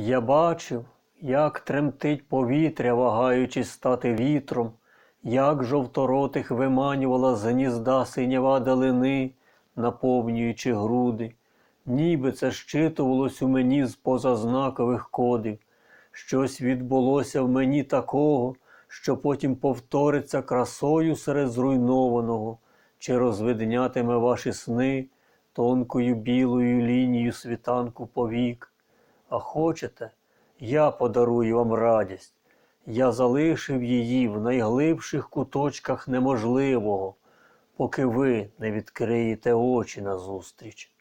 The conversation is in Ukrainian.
Я бачив, як тремтить повітря, вагаючись стати вітром, як жовторотих виманювала з гнізда синява далини, наповнюючи груди, ніби це щитувалось у мені з позазнакових кодів. Щось відбулося в мені такого, що потім повториться красою серед зруйнованого, чи розвиднятиме ваші сни тонкою білою лінією світанку повік. А хочете, я подарую вам радість. Я залишив її в найглибших куточках неможливого, поки ви не відкриєте очі назустріч.